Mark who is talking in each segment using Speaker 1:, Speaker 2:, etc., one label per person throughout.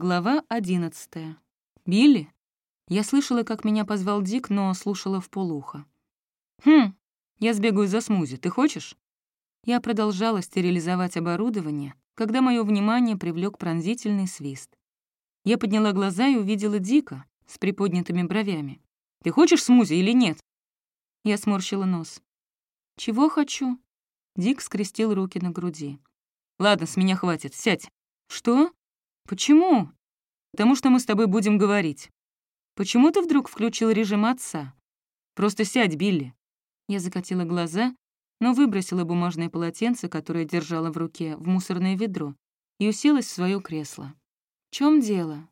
Speaker 1: Глава одиннадцатая. «Билли?» Я слышала, как меня позвал Дик, но слушала в полухо. «Хм, я сбегаю за смузи, ты хочешь?» Я продолжала стерилизовать оборудование, когда мое внимание привлек пронзительный свист. Я подняла глаза и увидела Дика с приподнятыми бровями. «Ты хочешь смузи или нет?» Я сморщила нос. «Чего хочу?» Дик скрестил руки на груди. «Ладно, с меня хватит, сядь». «Что?» «Почему?» «Потому что мы с тобой будем говорить». «Почему ты вдруг включил режим отца?» «Просто сядь, Билли». Я закатила глаза, но выбросила бумажное полотенце, которое держала в руке, в мусорное ведро, и уселась в свое кресло. «В чем дело?»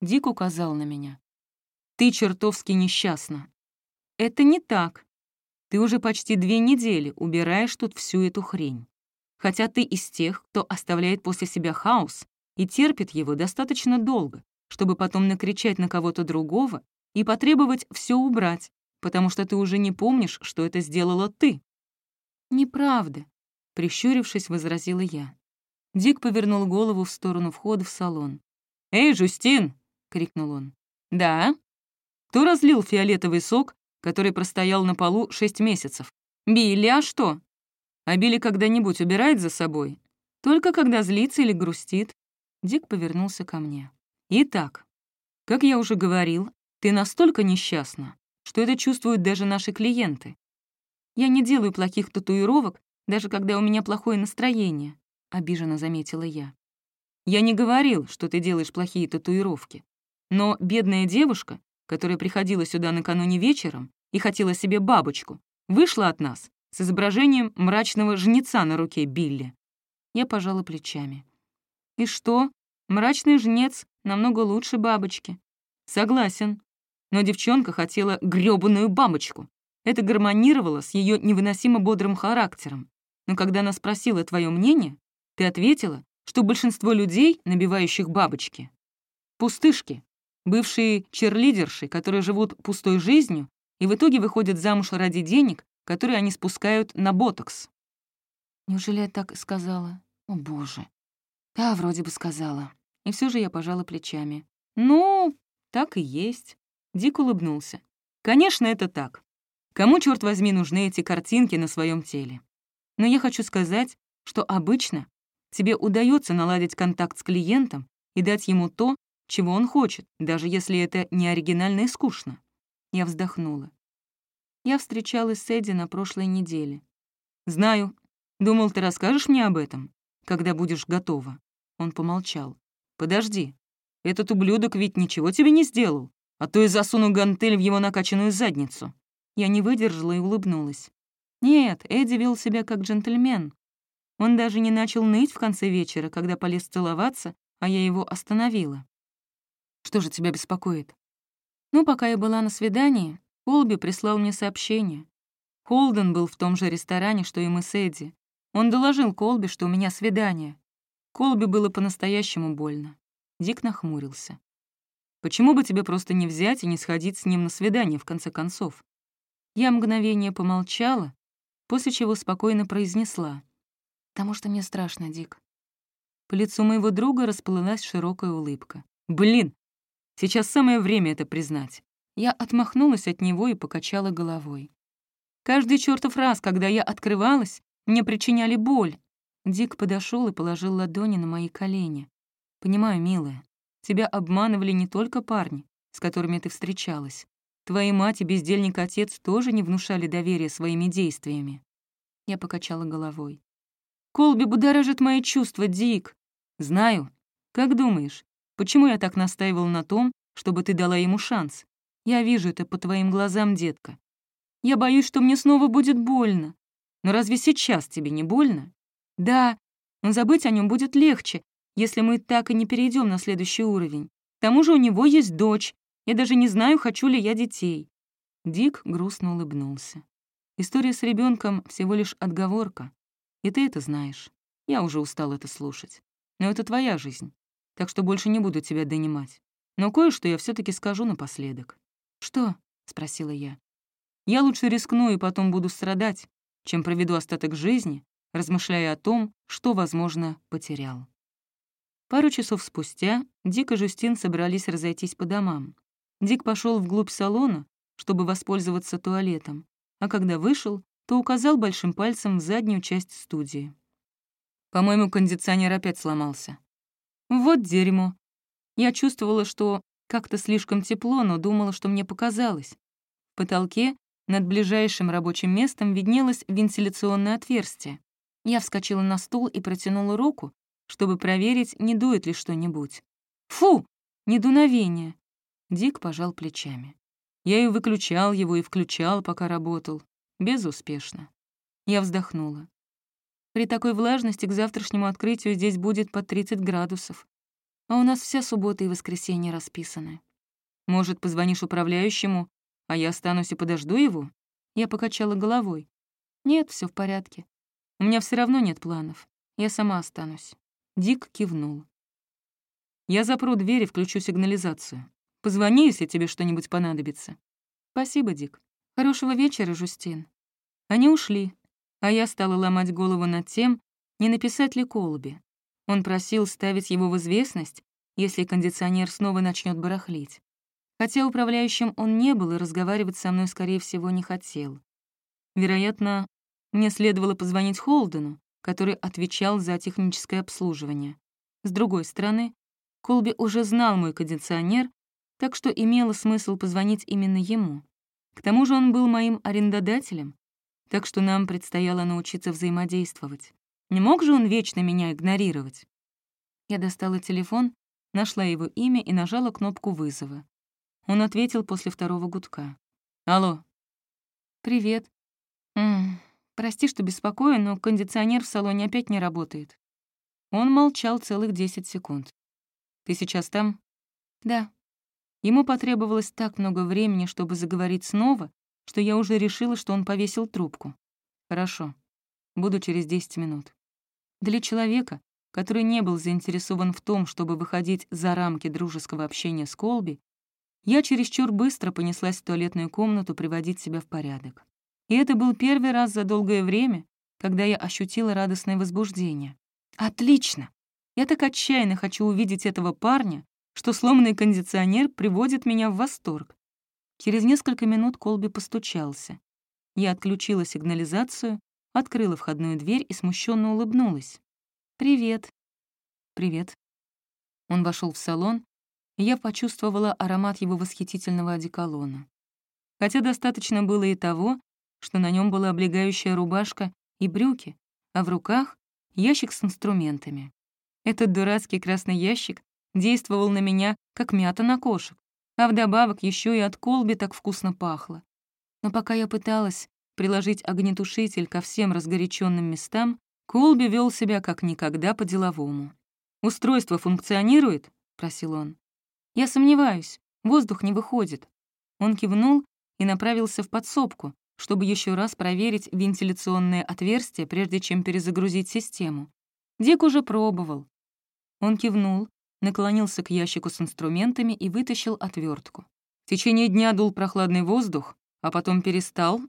Speaker 1: Дик указал на меня. «Ты чертовски несчастна». «Это не так. Ты уже почти две недели убираешь тут всю эту хрень. Хотя ты из тех, кто оставляет после себя хаос и терпит его достаточно долго, чтобы потом накричать на кого-то другого и потребовать все убрать, потому что ты уже не помнишь, что это сделала ты. «Неправда», — прищурившись, возразила я. Дик повернул голову в сторону входа в салон. «Эй, Жустин!» — крикнул он. «Да?» «Кто разлил фиолетовый сок, который простоял на полу шесть месяцев? Билли, а что?» «А Билли когда-нибудь убирает за собой?» «Только когда злится или грустит. Дик повернулся ко мне. «Итак, как я уже говорил, ты настолько несчастна, что это чувствуют даже наши клиенты. Я не делаю плохих татуировок, даже когда у меня плохое настроение», — обиженно заметила я. «Я не говорил, что ты делаешь плохие татуировки. Но бедная девушка, которая приходила сюда накануне вечером и хотела себе бабочку, вышла от нас с изображением мрачного жнеца на руке Билли. Я пожала плечами. И что? Мрачный жнец намного лучше бабочки. Согласен. Но девчонка хотела грёбаную бабочку. Это гармонировало с ее невыносимо бодрым характером. Но когда она спросила твое мнение, ты ответила, что большинство людей, набивающих бабочки, пустышки, бывшие черлидерши, которые живут пустой жизнью и в итоге выходят замуж ради денег, которые они спускают на ботокс. Неужели я так сказала? О, боже. Да, вроде бы сказала. И все же я пожала плечами. Ну, так и есть. Дик улыбнулся. Конечно, это так. Кому, черт возьми, нужны эти картинки на своем теле? Но я хочу сказать, что обычно тебе удается наладить контакт с клиентом и дать ему то, чего он хочет, даже если это не оригинально и скучно. Я вздохнула. Я встречалась с Эдди на прошлой неделе. «Знаю. Думал, ты расскажешь мне об этом, когда будешь готова». Он помолчал. «Подожди. Этот ублюдок ведь ничего тебе не сделал, а то и засуну гантель в его накачанную задницу». Я не выдержала и улыбнулась. Нет, Эдди вел себя как джентльмен. Он даже не начал ныть в конце вечера, когда полез целоваться, а я его остановила. «Что же тебя беспокоит?» Ну, пока я была на свидании, Колби прислал мне сообщение. Холден был в том же ресторане, что и мы с Эдди. Он доложил Колби, что у меня свидание. Колби было по-настоящему больно. Дик нахмурился. «Почему бы тебе просто не взять и не сходить с ним на свидание, в конце концов?» Я мгновение помолчала, после чего спокойно произнесла. «Потому что мне страшно, Дик». По лицу моего друга расплылась широкая улыбка. «Блин! Сейчас самое время это признать». Я отмахнулась от него и покачала головой. Каждый чертов раз, когда я открывалась, мне причиняли боль, Дик подошел и положил ладони на мои колени. «Понимаю, милая, тебя обманывали не только парни, с которыми ты встречалась. Твои мать и бездельник-отец тоже не внушали доверия своими действиями». Я покачала головой. «Колби будоражит мои чувства, Дик. Знаю. Как думаешь, почему я так настаивал на том, чтобы ты дала ему шанс? Я вижу это по твоим глазам, детка. Я боюсь, что мне снова будет больно. Но разве сейчас тебе не больно?» Да, забыть о нем будет легче, если мы так и не перейдем на следующий уровень. К тому же у него есть дочь. Я даже не знаю, хочу ли я детей. Дик грустно улыбнулся. История с ребенком всего лишь отговорка. И ты это знаешь. Я уже устал это слушать. Но это твоя жизнь. Так что больше не буду тебя донимать. Но кое-что я все таки скажу напоследок. «Что?» — спросила я. «Я лучше рискну и потом буду страдать, чем проведу остаток жизни, размышляя о том, что, возможно, потерял. Пару часов спустя Дик и Жюстин собрались разойтись по домам. Дик пошел вглубь салона, чтобы воспользоваться туалетом, а когда вышел, то указал большим пальцем в заднюю часть студии. «По-моему, кондиционер опять сломался». «Вот дерьмо». Я чувствовала, что как-то слишком тепло, но думала, что мне показалось. В потолке над ближайшим рабочим местом виднелось вентиляционное отверстие. Я вскочила на стул и протянула руку, чтобы проверить, не дует ли что-нибудь. «Фу! Недуновение!» Дик пожал плечами. Я и выключал его, и включал, пока работал. Безуспешно. Я вздохнула. При такой влажности к завтрашнему открытию здесь будет по 30 градусов. А у нас вся суббота и воскресенье расписаны. Может, позвонишь управляющему, а я останусь и подожду его? Я покачала головой. Нет, все в порядке. У меня все равно нет планов. Я сама останусь. Дик кивнул. Я запру дверь и включу сигнализацию. Позвони, если тебе что-нибудь понадобится. Спасибо, Дик. Хорошего вечера, Жустин. Они ушли, а я стала ломать голову над тем, не написать ли Колби. Он просил ставить его в известность, если кондиционер снова начнет барахлить. Хотя управляющим он не был и разговаривать со мной, скорее всего, не хотел. Вероятно, мне следовало позвонить Холдену, который отвечал за техническое обслуживание. С другой стороны, Колби уже знал мой кондиционер, так что имело смысл позвонить именно ему. К тому же он был моим арендодателем, так что нам предстояло научиться взаимодействовать. Не мог же он вечно меня игнорировать? Я достала телефон, нашла его имя и нажала кнопку вызова. Он ответил после второго гудка. «Алло». «Привет. М прости, что беспокою, но кондиционер в салоне опять не работает». Он молчал целых 10 секунд. «Ты сейчас там?» «Да». Ему потребовалось так много времени, чтобы заговорить снова, что я уже решила, что он повесил трубку. «Хорошо. Буду через 10 минут». Для человека, который не был заинтересован в том, чтобы выходить за рамки дружеского общения с Колби, я чересчур быстро понеслась в туалетную комнату приводить себя в порядок. И это был первый раз за долгое время, когда я ощутила радостное возбуждение. «Отлично! Я так отчаянно хочу увидеть этого парня, что сломанный кондиционер приводит меня в восторг». Через несколько минут Колби постучался. Я отключила сигнализацию открыла входную дверь и смущенно улыбнулась. «Привет». «Привет». Он вошел в салон, и я почувствовала аромат его восхитительного одеколона. Хотя достаточно было и того, что на нем была облегающая рубашка и брюки, а в руках — ящик с инструментами. Этот дурацкий красный ящик действовал на меня, как мята на кошек, а вдобавок еще и от колби так вкусно пахло. Но пока я пыталась приложить огнетушитель ко всем разгоряченным местам, Колби вел себя как никогда по-деловому. «Устройство функционирует?» — просил он. «Я сомневаюсь. Воздух не выходит». Он кивнул и направился в подсобку, чтобы еще раз проверить вентиляционное отверстие, прежде чем перезагрузить систему. Дик уже пробовал. Он кивнул, наклонился к ящику с инструментами и вытащил отвертку. В течение дня дул прохладный воздух, а потом перестал,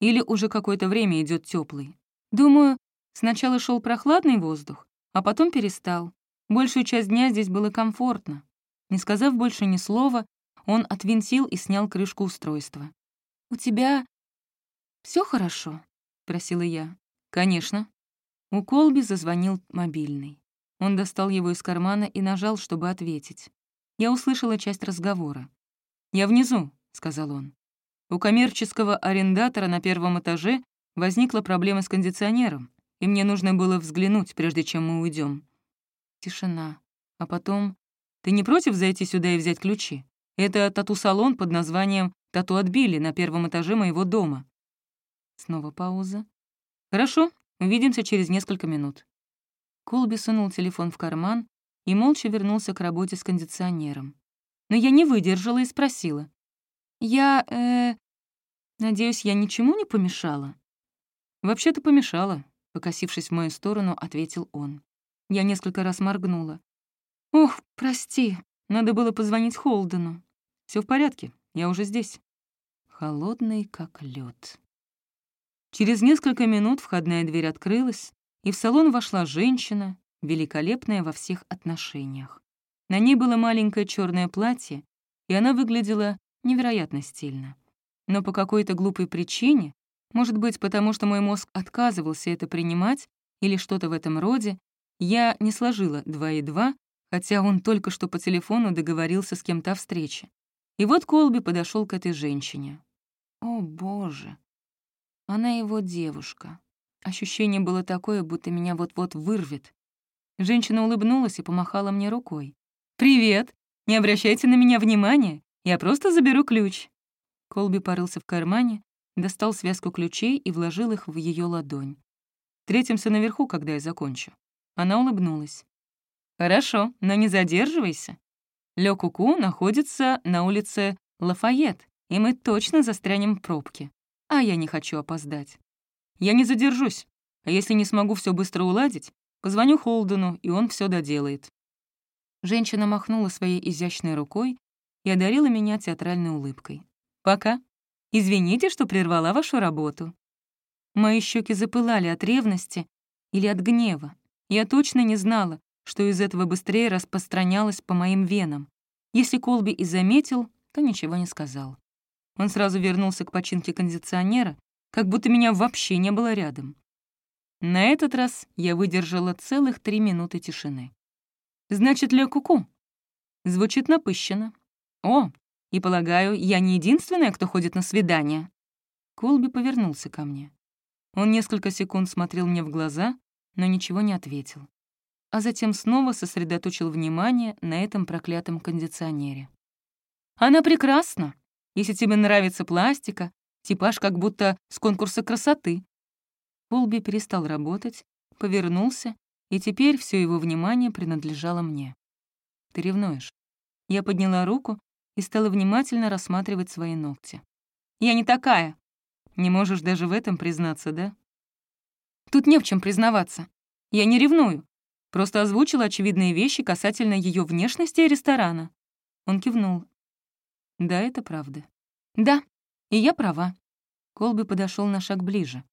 Speaker 1: или уже какое-то время идет теплый. Думаю, сначала шел прохладный воздух, а потом перестал. Большую часть дня здесь было комфортно. Не сказав больше ни слова, он отвинтил и снял крышку устройства. «У тебя все хорошо?» — просила я. «Конечно». У Колби зазвонил мобильный. Он достал его из кармана и нажал, чтобы ответить. Я услышала часть разговора. «Я внизу», — сказал он. У коммерческого арендатора на первом этаже возникла проблема с кондиционером, и мне нужно было взглянуть, прежде чем мы уйдем. Тишина. А потом... «Ты не против зайти сюда и взять ключи? Это тату-салон под названием «Тату от Билли» на первом этаже моего дома». Снова пауза. «Хорошо, увидимся через несколько минут». Колби сунул телефон в карман и молча вернулся к работе с кондиционером. Но я не выдержала и спросила. «Я, э, Надеюсь, я ничему не помешала?» «Вообще-то помешала», — покосившись в мою сторону, ответил он. Я несколько раз моргнула. «Ох, прости, надо было позвонить Холдену. Все в порядке, я уже здесь». Холодный, как лед. Через несколько минут входная дверь открылась, и в салон вошла женщина, великолепная во всех отношениях. На ней было маленькое черное платье, и она выглядела невероятно стильно. Но по какой-то глупой причине, может быть, потому что мой мозг отказывался это принимать или что-то в этом роде, я не сложила два и два, хотя он только что по телефону договорился с кем-то о встрече. И вот Колби подошел к этой женщине. О, боже! Она его девушка. Ощущение было такое, будто меня вот-вот вырвет. Женщина улыбнулась и помахала мне рукой. «Привет! Не обращайте на меня внимания, я просто заберу ключ». Колби порылся в кармане, достал связку ключей и вложил их в ее ладонь. «Встретимся наверху, когда я закончу». Она улыбнулась. «Хорошо, но не задерживайся. Лё Куку находится на улице Лафайет, и мы точно застрянем в пробке. А я не хочу опоздать. Я не задержусь, а если не смогу все быстро уладить, позвоню Холдену, и он все доделает». Женщина махнула своей изящной рукой и одарила меня театральной улыбкой. «Пока. Извините, что прервала вашу работу». Мои щеки запылали от ревности или от гнева. Я точно не знала, что из этого быстрее распространялось по моим венам. Если Колби и заметил, то ничего не сказал. Он сразу вернулся к починке кондиционера, как будто меня вообще не было рядом. На этот раз я выдержала целых три минуты тишины. «Значит, Ле Куку?» Звучит напыщенно. «О, и полагаю, я не единственная, кто ходит на свидания?» Колби повернулся ко мне. Он несколько секунд смотрел мне в глаза, но ничего не ответил. А затем снова сосредоточил внимание на этом проклятом кондиционере. «Она прекрасна, если тебе нравится пластика, типаж как будто с конкурса красоты». Колби перестал работать, повернулся, и теперь все его внимание принадлежало мне. «Ты ревнуешь?» Я подняла руку и стала внимательно рассматривать свои ногти. «Я не такая!» Не можешь даже в этом признаться, да? Тут не в чем признаваться. Я не ревную. Просто озвучила очевидные вещи касательно ее внешности и ресторана. Он кивнул. Да, это правда. Да, и я права. Колби подошел на шаг ближе.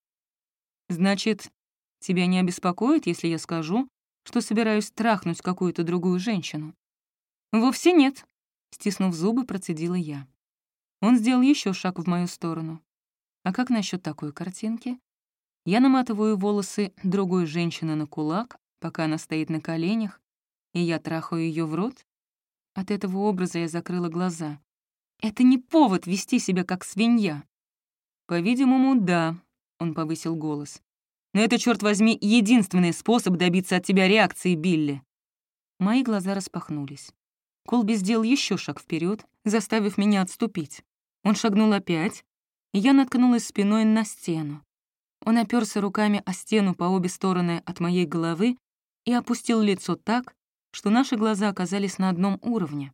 Speaker 1: Значит, тебя не обеспокоит, если я скажу, что собираюсь трахнуть какую-то другую женщину? Вовсе нет, стиснув зубы, процедила я. Он сделал еще шаг в мою сторону. А как насчет такой картинки? Я наматываю волосы другой женщины на кулак, пока она стоит на коленях, и я трахаю ее в рот? От этого образа я закрыла глаза. Это не повод вести себя как свинья. По-видимому, да, он повысил голос. Но это, черт возьми, единственный способ добиться от тебя реакции, Билли. Мои глаза распахнулись. Колби сделал еще шаг вперед, заставив меня отступить. Он шагнул опять, и я наткнулась спиной на стену. Он оперся руками о стену по обе стороны от моей головы и опустил лицо так, что наши глаза оказались на одном уровне.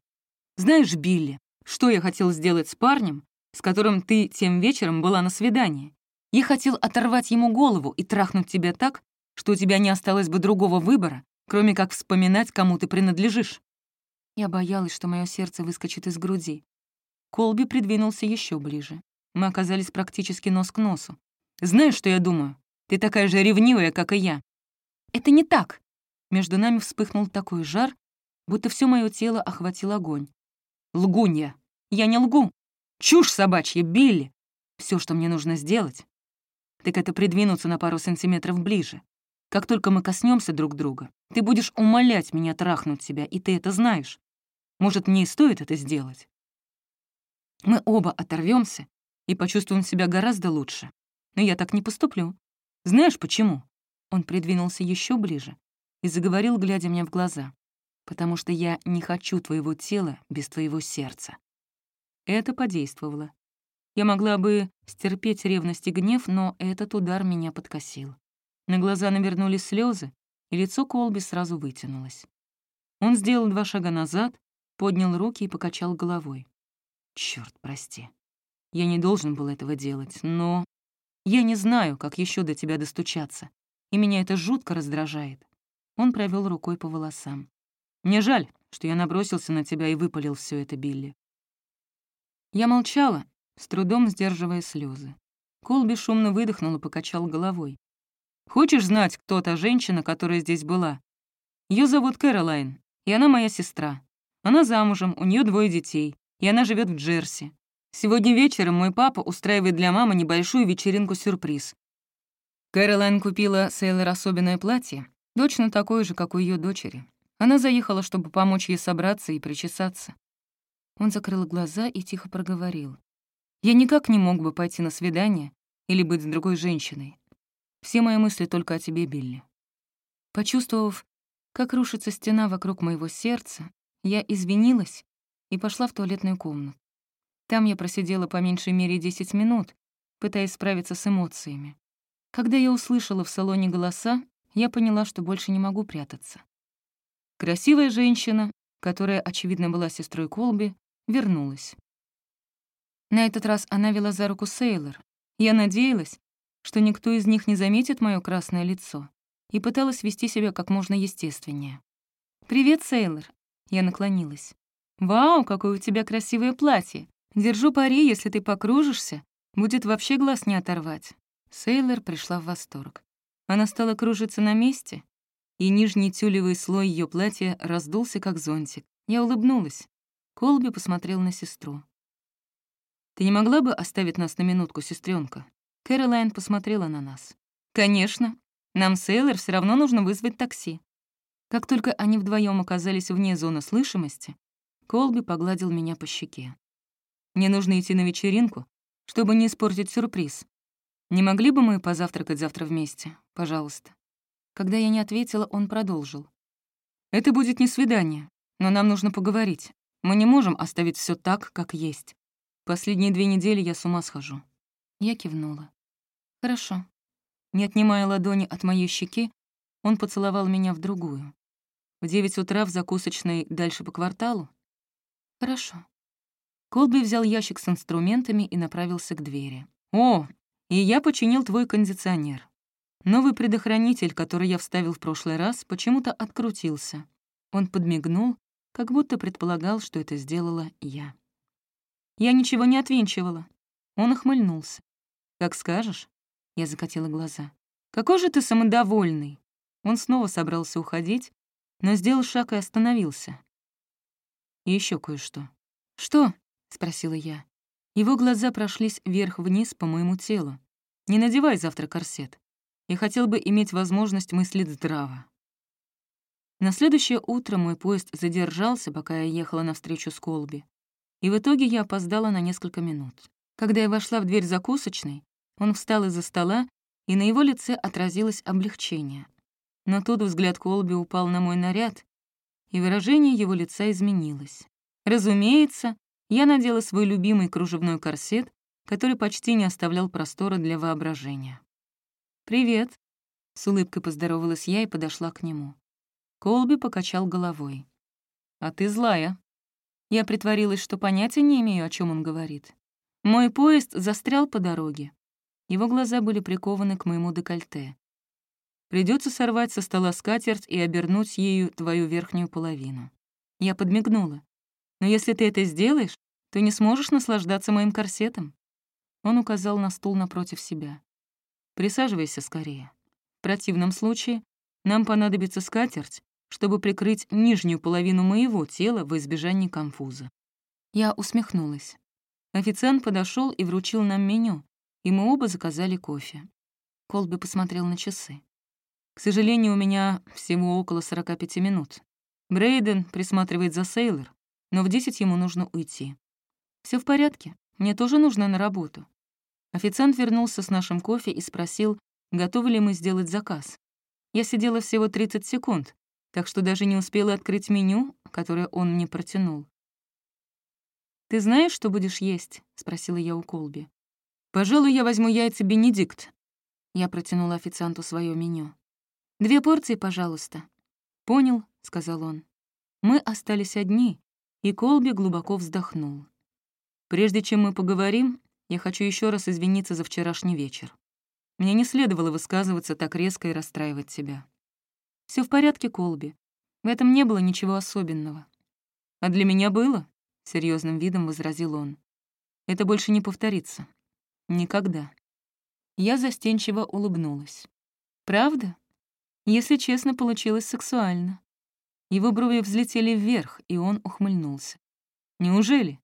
Speaker 1: «Знаешь, Билли, что я хотел сделать с парнем, с которым ты тем вечером была на свидании? Я хотел оторвать ему голову и трахнуть тебя так, что у тебя не осталось бы другого выбора, кроме как вспоминать, кому ты принадлежишь». Я боялась, что мое сердце выскочит из груди. Колби придвинулся еще ближе. Мы оказались практически нос к носу. «Знаешь, что я думаю? Ты такая же ревнивая, как и я». «Это не так!» Между нами вспыхнул такой жар, будто все мое тело охватил огонь. «Лгунья! Я не лгу! Чушь собачья, Билли! Все, что мне нужно сделать, так это придвинуться на пару сантиметров ближе. Как только мы коснемся друг друга, ты будешь умолять меня трахнуть тебя, и ты это знаешь. Может, мне и стоит это сделать? Мы оба оторвемся и почувствуем себя гораздо лучше. Но я так не поступлю. Знаешь почему?» Он придвинулся еще ближе и заговорил, глядя мне в глаза. «Потому что я не хочу твоего тела без твоего сердца». Это подействовало. Я могла бы стерпеть ревность и гнев, но этот удар меня подкосил. На глаза навернулись слезы, и лицо Колби сразу вытянулось. Он сделал два шага назад, поднял руки и покачал головой. Черт, прости. Я не должен был этого делать, но... Я не знаю, как еще до тебя достучаться, и меня это жутко раздражает. Он провел рукой по волосам. Мне жаль, что я набросился на тебя и выпалил все это, Билли. Я молчала, с трудом сдерживая слезы. Колби шумно выдохнул и покачал головой. «Хочешь знать, кто та женщина, которая здесь была? Ее зовут Кэролайн, и она моя сестра. Она замужем, у нее двое детей, и она живет в Джерси. Сегодня вечером мой папа устраивает для мамы небольшую вечеринку-сюрприз. Кэролайн купила Сейлор особенное платье, точно такое же, как у ее дочери. Она заехала, чтобы помочь ей собраться и причесаться. Он закрыл глаза и тихо проговорил. «Я никак не мог бы пойти на свидание или быть с другой женщиной. Все мои мысли только о тебе, Билли». Почувствовав, как рушится стена вокруг моего сердца, я извинилась и пошла в туалетную комнату. Там я просидела по меньшей мере 10 минут, пытаясь справиться с эмоциями. Когда я услышала в салоне голоса, я поняла, что больше не могу прятаться. Красивая женщина, которая, очевидно, была сестрой Колби, вернулась. На этот раз она вела за руку Сейлор. Я надеялась, что никто из них не заметит мое красное лицо, и пыталась вести себя как можно естественнее. «Привет, Сейлор!» Я наклонилась. «Вау, какое у тебя красивое платье! Держу пари, если ты покружишься, будет вообще глаз не оторвать». Сейлор пришла в восторг. Она стала кружиться на месте, и нижний тюлевый слой ее платья раздулся, как зонтик. Я улыбнулась. Колби посмотрел на сестру. «Ты не могла бы оставить нас на минутку, сестренка? Кэролайн посмотрела на нас. «Конечно. Нам Сейлор все равно нужно вызвать такси». Как только они вдвоем оказались вне зоны слышимости, Колби погладил меня по щеке. «Мне нужно идти на вечеринку, чтобы не испортить сюрприз. Не могли бы мы позавтракать завтра вместе, пожалуйста?» Когда я не ответила, он продолжил. «Это будет не свидание, но нам нужно поговорить. Мы не можем оставить все так, как есть. Последние две недели я с ума схожу». Я кивнула. «Хорошо». Не отнимая ладони от моей щеки, он поцеловал меня в другую. В девять утра в закусочной дальше по кварталу? Хорошо. Колби взял ящик с инструментами и направился к двери. «О, и я починил твой кондиционер. Новый предохранитель, который я вставил в прошлый раз, почему-то открутился. Он подмигнул, как будто предполагал, что это сделала я. Я ничего не отвинчивала. Он охмыльнулся. «Как скажешь». Я закатила глаза. «Какой же ты самодовольный!» Он снова собрался уходить, но сделал шаг и остановился. И еще кое-что. «Что?» — спросила я. Его глаза прошлись вверх-вниз по моему телу. «Не надевай завтра корсет. Я хотел бы иметь возможность мыслить здраво». На следующее утро мой поезд задержался, пока я ехала навстречу с Колби. И в итоге я опоздала на несколько минут. Когда я вошла в дверь закусочной, он встал из-за стола, и на его лице отразилось облегчение. Но тут взгляд Колби упал на мой наряд, и выражение его лица изменилось. Разумеется, я надела свой любимый кружевной корсет, который почти не оставлял простора для воображения. «Привет», — с улыбкой поздоровалась я и подошла к нему. Колби покачал головой. «А ты злая». Я притворилась, что понятия не имею, о чем он говорит. Мой поезд застрял по дороге. Его глаза были прикованы к моему декольте. Придется сорвать со стола скатерть и обернуть ею твою верхнюю половину. Я подмигнула. Но если ты это сделаешь, то не сможешь наслаждаться моим корсетом. Он указал на стул напротив себя. Присаживайся скорее. В противном случае нам понадобится скатерть, чтобы прикрыть нижнюю половину моего тела в избежании конфуза. Я усмехнулась. Официант подошел и вручил нам меню, и мы оба заказали кофе. Колби посмотрел на часы. К сожалению, у меня всего около 45 минут. Брейден присматривает за Сейлор, но в 10 ему нужно уйти. Все в порядке, мне тоже нужно на работу. Официант вернулся с нашим кофе и спросил, готовы ли мы сделать заказ. Я сидела всего 30 секунд, так что даже не успела открыть меню, которое он мне протянул. «Ты знаешь, что будешь есть?» — спросила я у Колби. «Пожалуй, я возьму яйца Бенедикт». Я протянула официанту свое меню. «Две порции, пожалуйста». «Понял», — сказал он. Мы остались одни, и Колби глубоко вздохнул. «Прежде чем мы поговорим, я хочу еще раз извиниться за вчерашний вечер. Мне не следовало высказываться так резко и расстраивать тебя. Все в порядке, Колби. В этом не было ничего особенного». «А для меня было», — серьезным видом возразил он. «Это больше не повторится. Никогда». Я застенчиво улыбнулась. «Правда?» Если честно, получилось сексуально. Его брови взлетели вверх, и он ухмыльнулся. «Неужели?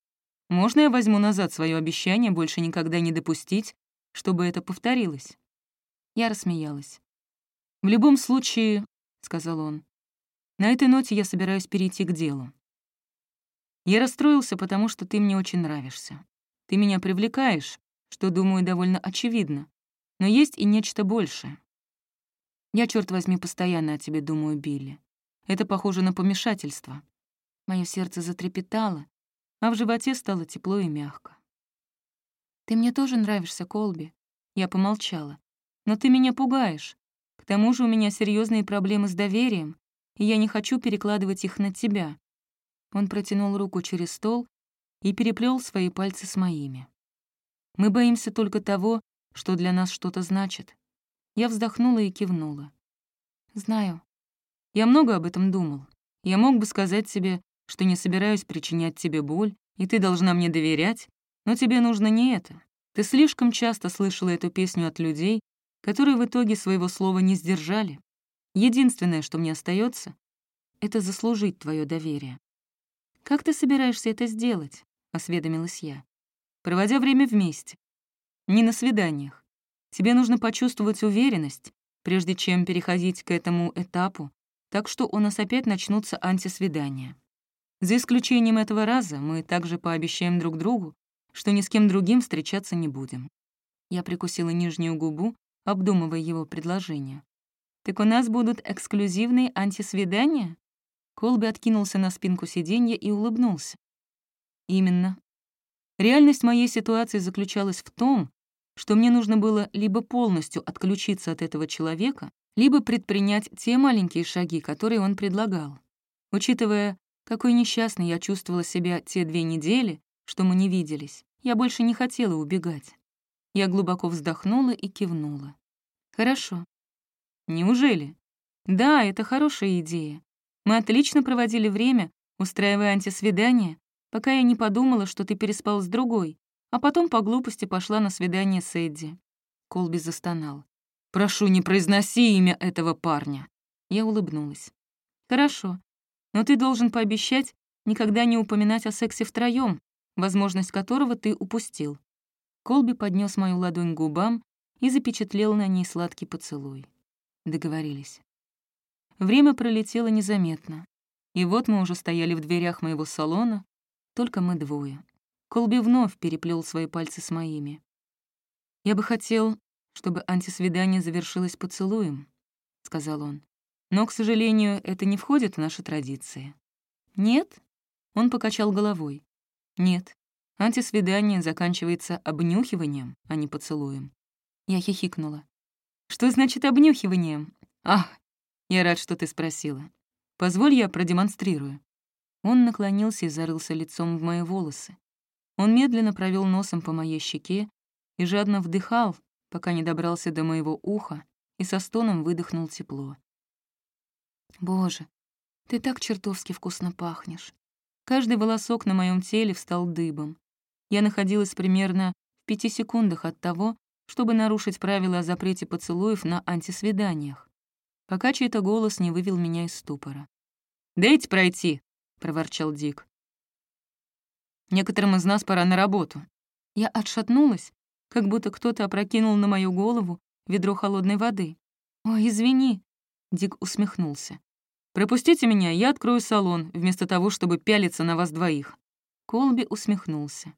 Speaker 1: Можно я возьму назад свое обещание больше никогда не допустить, чтобы это повторилось?» Я рассмеялась. «В любом случае», — сказал он, — «на этой ноте я собираюсь перейти к делу. Я расстроился, потому что ты мне очень нравишься. Ты меня привлекаешь, что, думаю, довольно очевидно. Но есть и нечто большее. Я, черт возьми, постоянно о тебе думаю, Билли. Это похоже на помешательство. Мое сердце затрепетало, а в животе стало тепло и мягко. «Ты мне тоже нравишься, Колби». Я помолчала. «Но ты меня пугаешь. К тому же у меня серьезные проблемы с доверием, и я не хочу перекладывать их на тебя». Он протянул руку через стол и переплел свои пальцы с моими. «Мы боимся только того, что для нас что-то значит». Я вздохнула и кивнула. «Знаю. Я много об этом думал. Я мог бы сказать себе, что не собираюсь причинять тебе боль, и ты должна мне доверять, но тебе нужно не это. Ты слишком часто слышала эту песню от людей, которые в итоге своего слова не сдержали. Единственное, что мне остается, это заслужить твое доверие. «Как ты собираешься это сделать?» — осведомилась я. «Проводя время вместе. Не на свиданиях. Тебе нужно почувствовать уверенность, прежде чем переходить к этому этапу, так что у нас опять начнутся антисвидания. За исключением этого раза мы также пообещаем друг другу, что ни с кем другим встречаться не будем. Я прикусила нижнюю губу, обдумывая его предложение. «Так у нас будут эксклюзивные антисвидания?» Колби откинулся на спинку сиденья и улыбнулся. «Именно. Реальность моей ситуации заключалась в том, что мне нужно было либо полностью отключиться от этого человека, либо предпринять те маленькие шаги, которые он предлагал. Учитывая, какой несчастной я чувствовала себя те две недели, что мы не виделись, я больше не хотела убегать. Я глубоко вздохнула и кивнула. «Хорошо». «Неужели?» «Да, это хорошая идея. Мы отлично проводили время, устраивая антисвидание, пока я не подумала, что ты переспал с другой, а потом по глупости пошла на свидание с Эдди». Колби застонал. «Прошу, не произноси имя этого парня». Я улыбнулась. «Хорошо, но ты должен пообещать никогда не упоминать о сексе втроём, возможность которого ты упустил». Колби поднес мою ладонь к губам и запечатлел на ней сладкий поцелуй. Договорились. Время пролетело незаметно. И вот мы уже стояли в дверях моего салона, только мы двое. Колби вновь переплел свои пальцы с моими. «Я бы хотел, чтобы антисвидание завершилось поцелуем», — сказал он. «Но, к сожалению, это не входит в наши традиции». «Нет?» — он покачал головой. «Нет. Антисвидание заканчивается обнюхиванием, а не поцелуем». Я хихикнула. «Что значит обнюхиванием? Ах, я рад, что ты спросила. Позволь, я продемонстрирую». Он наклонился и зарылся лицом в мои волосы. Он медленно провел носом по моей щеке и жадно вдыхал, пока не добрался до моего уха и со стоном выдохнул тепло. «Боже, ты так чертовски вкусно пахнешь». Каждый волосок на моем теле встал дыбом. Я находилась примерно в пяти секундах от того, чтобы нарушить правила о запрете поцелуев на антисвиданиях, пока чей-то голос не вывел меня из ступора. «Дайте пройти», — проворчал Дик. Некоторым из нас пора на работу». Я отшатнулась, как будто кто-то опрокинул на мою голову ведро холодной воды. «Ой, извини», — Дик усмехнулся. «Пропустите меня, я открою салон, вместо того, чтобы пялиться на вас двоих». Колби усмехнулся.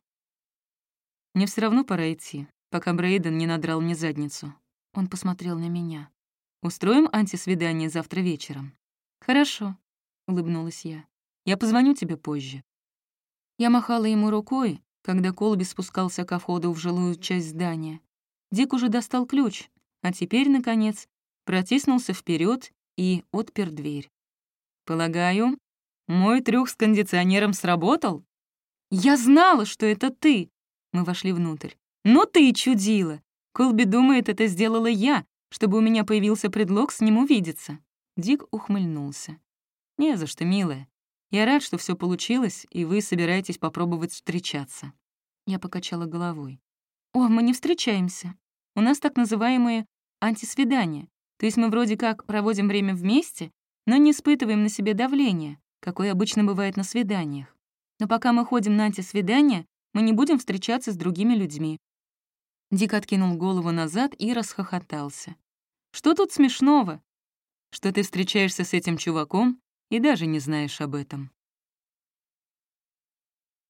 Speaker 1: «Мне все равно пора идти, пока Брейден не надрал мне задницу». Он посмотрел на меня. «Устроим антисвидание завтра вечером?» «Хорошо», — улыбнулась я. «Я позвоню тебе позже». Я махала ему рукой, когда Колби спускался ко входу в жилую часть здания. Дик уже достал ключ, а теперь, наконец, протиснулся вперед и отпер дверь. «Полагаю, мой трюк с кондиционером сработал?» «Я знала, что это ты!» Мы вошли внутрь. «Но ты чудила! Колби думает, это сделала я, чтобы у меня появился предлог с ним увидеться». Дик ухмыльнулся. «Не за что, милая. Я рад, что все получилось, и вы собираетесь попробовать встречаться». Я покачала головой. «О, мы не встречаемся. У нас так называемые антисвидания. То есть мы вроде как проводим время вместе, но не испытываем на себе давление, какое обычно бывает на свиданиях. Но пока мы ходим на антисвидания, мы не будем встречаться с другими людьми». Дик откинул голову назад и расхохотался. «Что тут смешного? Что ты встречаешься с этим чуваком и даже не знаешь об этом».